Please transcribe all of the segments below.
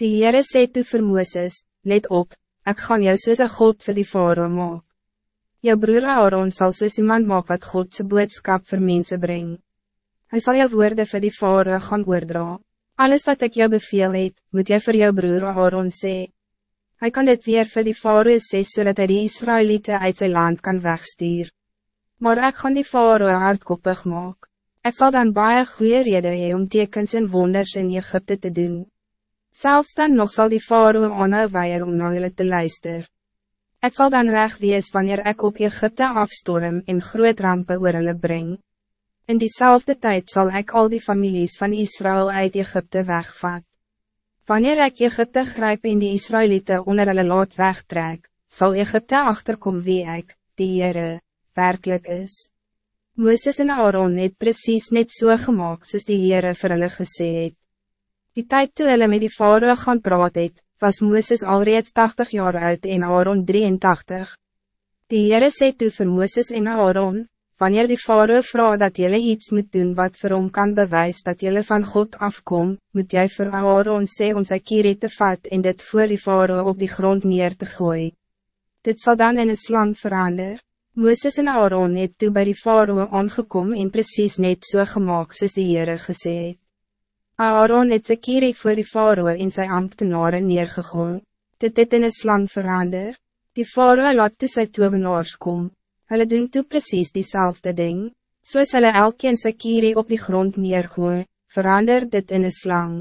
Die Heere sê toe vir Mooses, let op, ik gaan jou soos een God vir die Faroe maak. Jou broer Aaron zal soos iemand maak wat Godse boodskap voor mensen brengt. Hij zal jou woorden voor die Faroe gaan oordra. Alles wat ik jou beveel het, moet jy voor jou broer Aaron sê. Hij kan dit weer voor die Faroe sê, zodat hij die Israëlieten uit zijn land kan wegstuur. Maar ik gaan die Faroe hardkoppig maak. Ik zal dan baie goede reden hee om tekens en wonders in Egypte te doen. Zelfs dan nog zal die Faroe aanhou weier om na hulle te luister. Ik zal dan recht wees wanneer ik op Egypte afstorm en groot rampen oor hulle breng. In diezelfde tijd zal ik al die families van Israël uit Egypte wegvat. Wanneer ik Egypte grijp en die Israëlieten onder hulle laat wegtrek, zal Egypte achterkom wie ik, die Heere, werkelijk is. Mooses en Aaron het precies net so gemaakt soos die Heere vir hulle gesê het. Die tijd toe hulle met die vader gaan praat het, was Mooses alreeds 80 jaar oud en Aaron 83. Die Heere sê toe vir Mooses en Aaron, wanneer die vader vraagt dat jullie iets moet doen wat vir hom kan bewys dat jullie van God afkom, moet jy vir Aaron sê om sy kierie te vat en dit voor die vader op die grond neer te gooien. Dit zal dan in een slang veranderen. Mooses en Aaron het toe by die Faroe aangekom en precies net so gemaakt soos die Heere gesê het. Aaron het sy kierie voor die Faroe en sy ambtenaren neergegooi. Dit het in een slang verander. Die Faroe laat toe sy tovenaars kom. Hulle doen toe precies diezelfde ding. Soos hulle elkeen sy kierie op die grond neergooi, verander dit in een slang.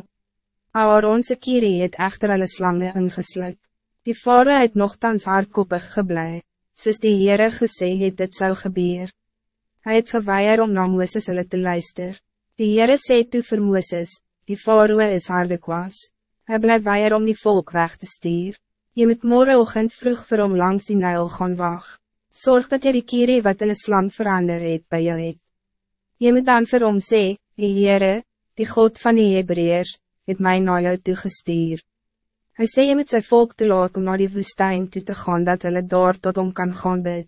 Aaron sy kierie het echter hulle slange ingesluit. Die Faroe het nogthans hardkoppig gebleid soos die Heere gesê het dit zou gebeur. Hij het geweier om na Mooses hulle te luister. Die Heere sê toe vir Mooses, die Faroe is harde kwas. Hy bly weier om die volk weg te stuur. Je moet morgenochtend vroeg vir hom langs die Nijl gaan wacht. Zorg dat jy die kierie wat in een slang verander het by jou het. Je moet dan vir hom sê, die Heere, die God van die Hebreërs, het mij na jou toegestuur. Hij zei je met zijn volk te laat om naar die woestijn toe te gaan dat hulle daar tot om kan gaan bid.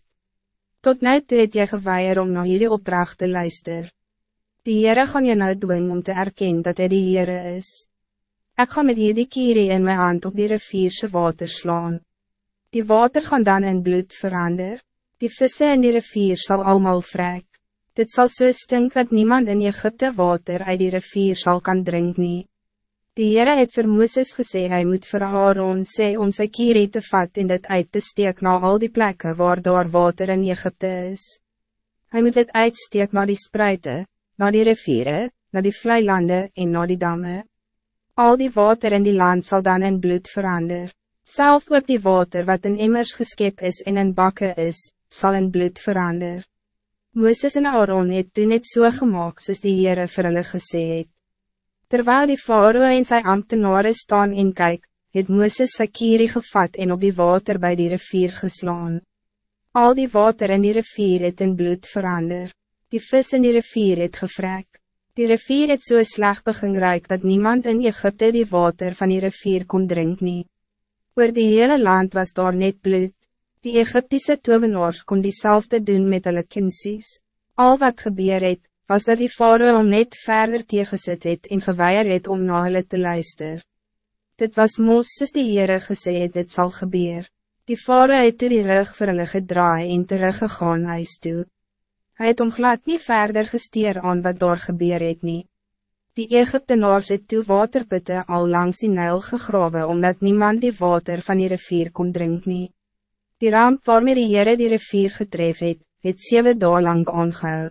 Tot nu toe het jy geweier om naar jullie opdracht te luister. Die Heere gaan je nou doen om te erkennen dat hij die Heere is. Ik ga met hierdie kierie in mijn hand op die rivierse water slaan. Die water gaan dan in bloed verander. Die vissen in die rivier zal allemaal vrek. Dit zal zo so stink dat niemand in Egypte water uit die rivier zal kan drinken. Die Heere het vir Mooses gesê hy moet vir Aaron sê om sy kierie te vat en dit uit te steek na al die plekken waar daar water in Egypte is. Hij moet dit uitsteek na die spruiten, na die riviere, na die vleilande en na die damme. Al die water in die land zal dan in bloed verander. Zelfs ook die water wat in immers geskep is en in bakken is, zal in bloed verander. Mooses en Aaron het toen net so gemaakt soos die Heere vir hulle gesê het. Terwijl die farao en sy ambtenaren staan en kyk, het Mooses sy kierie gevat en op die water bij die rivier geslaan. Al die water in die rivier het in bloed verander. Die vis in die rivier het gevrek. Die rivier het so slecht begin ruik dat niemand in Egypte die water van die rivier kon drinken. nie. Oor die hele land was daar net bloed. Die Egyptische tovenaars kon diezelfde doen met hulle kinsies. Al wat gebeur het, was dat die vader om net verder tegengesit het en geweier het om na hulle te luister. Dit was mos soos die Heere gesê het dit sal gebeur. Die vader het toe die rug vir hulle gedraai en teruggegaan huis toe. Hij het om glad nie verder gesteer aan wat daar gebeur het nie. Die Egyptenaars het toe waterputte al langs die Nijl gegrawe omdat niemand die water van die rivier kon drinken. nie. Die ramp waarmee die Heere die rivier getref het, het 7 dagen lang aangehou.